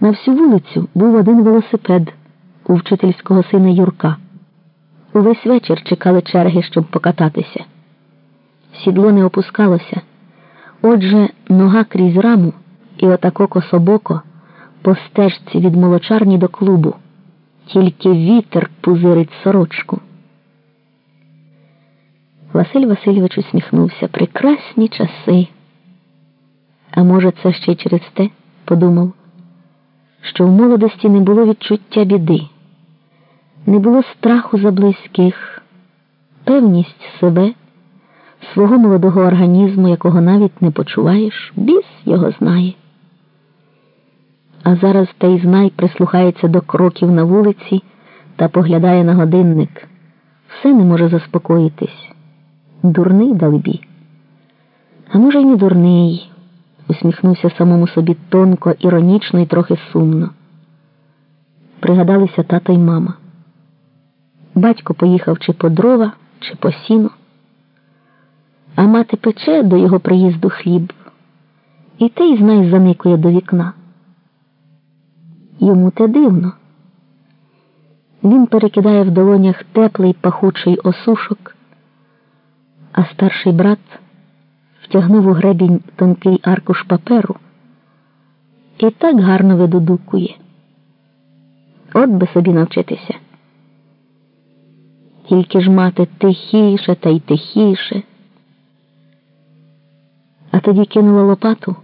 На всю вулицю був один велосипед у вчительського сина Юрка. Увесь вечір чекали черги, щоб покататися. Сідло не опускалося. Отже, нога крізь раму і отако кособоко по стежці від молочарні до клубу. Тільки вітер пузирить сорочку. Василь Васильович усміхнувся. Прекрасні часи. А може, це ще й через те, подумав, що в молодості не було відчуття біди, не було страху за близьких, певність себе, свого молодого організму, якого навіть не почуваєш, біс його знає. А зараз той знай прислухається до кроків на вулиці та поглядає на годинник. Все не може заспокоїтись. Дурний далебі. А може, й не дурний, усміхнувся самому собі тонко, іронічно і трохи сумно. Пригадалися тато й мама. Батько поїхав чи по дрова, чи по сіну, а мати пече до його приїзду хліб, і те й знай заникує до вікна. Йому те дивно. Він перекидає в долонях теплий пахучий осушок а старший брат втягнув у гребінь тонкий аркуш паперу і так гарно видудукує. От би собі навчитися. Тільки ж мати тихіше та й тихіше. А тоді кинула лопату,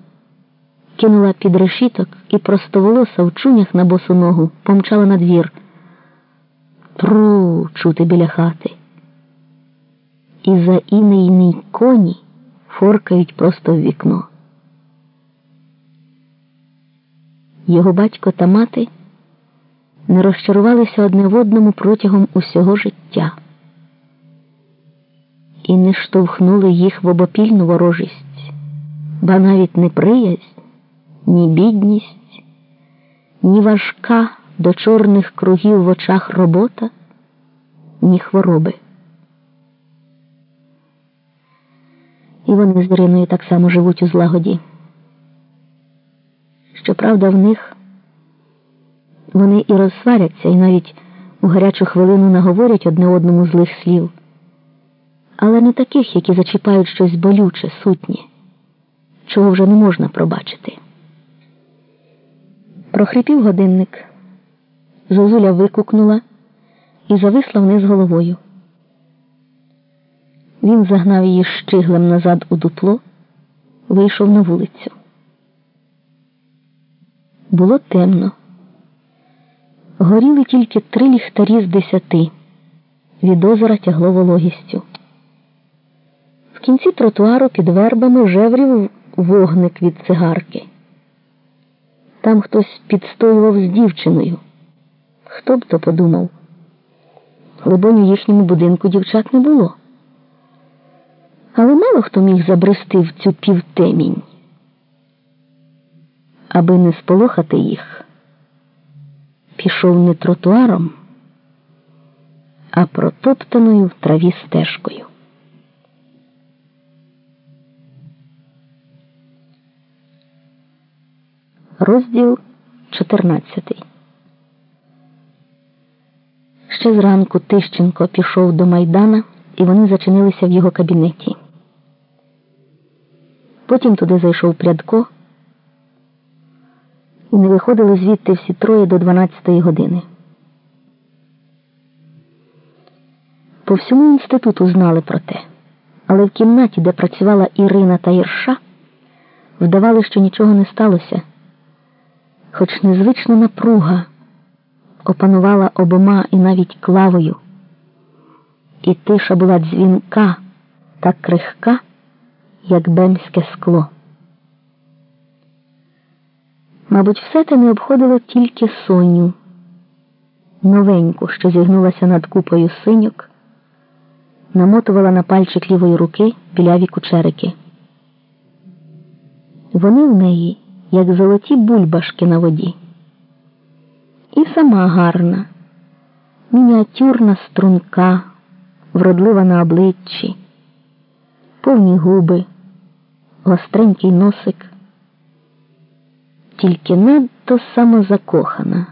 кинула під решіток і простоволоса в чунях на босу ногу помчала на двір. Пру чути біля хати і за інийний коні форкають просто в вікно. Його батько та мати не розчарувалися одне в одному протягом усього життя і не штовхнули їх в обопільну ворожість, ба навіть не приязнь, ні бідність, ні важка до чорних кругів в очах робота, ні хвороби. І вони з Іриною так само живуть у злагоді. Щоправда, в них вони і розсваряться, і навіть у гарячу хвилину наговорять одне одному злих слів, але не таких, які зачіпають щось болюче, сутнє, чого вже не можна пробачити. Прохрипів годинник. Зозуля викукнула і зависла вниз головою. Він загнав її щиглем назад у дупло, вийшов на вулицю. Було темно. Горіли тільки три ліхтарі з десяти. Від озера тягло вологістю. В кінці тротуару під вербами жеврів вогник від цигарки. Там хтось підстоював з дівчиною. Хто б то подумав? Либонь у їхньому будинку дівчат не було але мало хто міг забрести в цю півтемінь. Аби не сполохати їх, пішов не тротуаром, а протоптаною в траві стежкою. Розділ 14 Ще зранку Тищенко пішов до Майдана, і вони зачинилися в його кабінеті. Потім туди зайшов прядко. І не виходили звідти всі троє до 12-ї години. По всьому інституту знали про те, але в кімнаті, де працювала Ірина та Ірша, вдавали, що нічого не сталося, хоч незвична напруга опанувала обома і навіть клавою, і тиша була дзвінка так крихка як бемське скло. Мабуть, все те не обходило тільки соню, новеньку, що зігнулася над купою синьок, намотувала на пальчик лівої руки біляві кучерики. Вони в неї, як золоті бульбашки на воді. І сама гарна, мініатюрна струнка, вродлива на обличчі, повні губи гостренький носик. тільки надто самозакохана.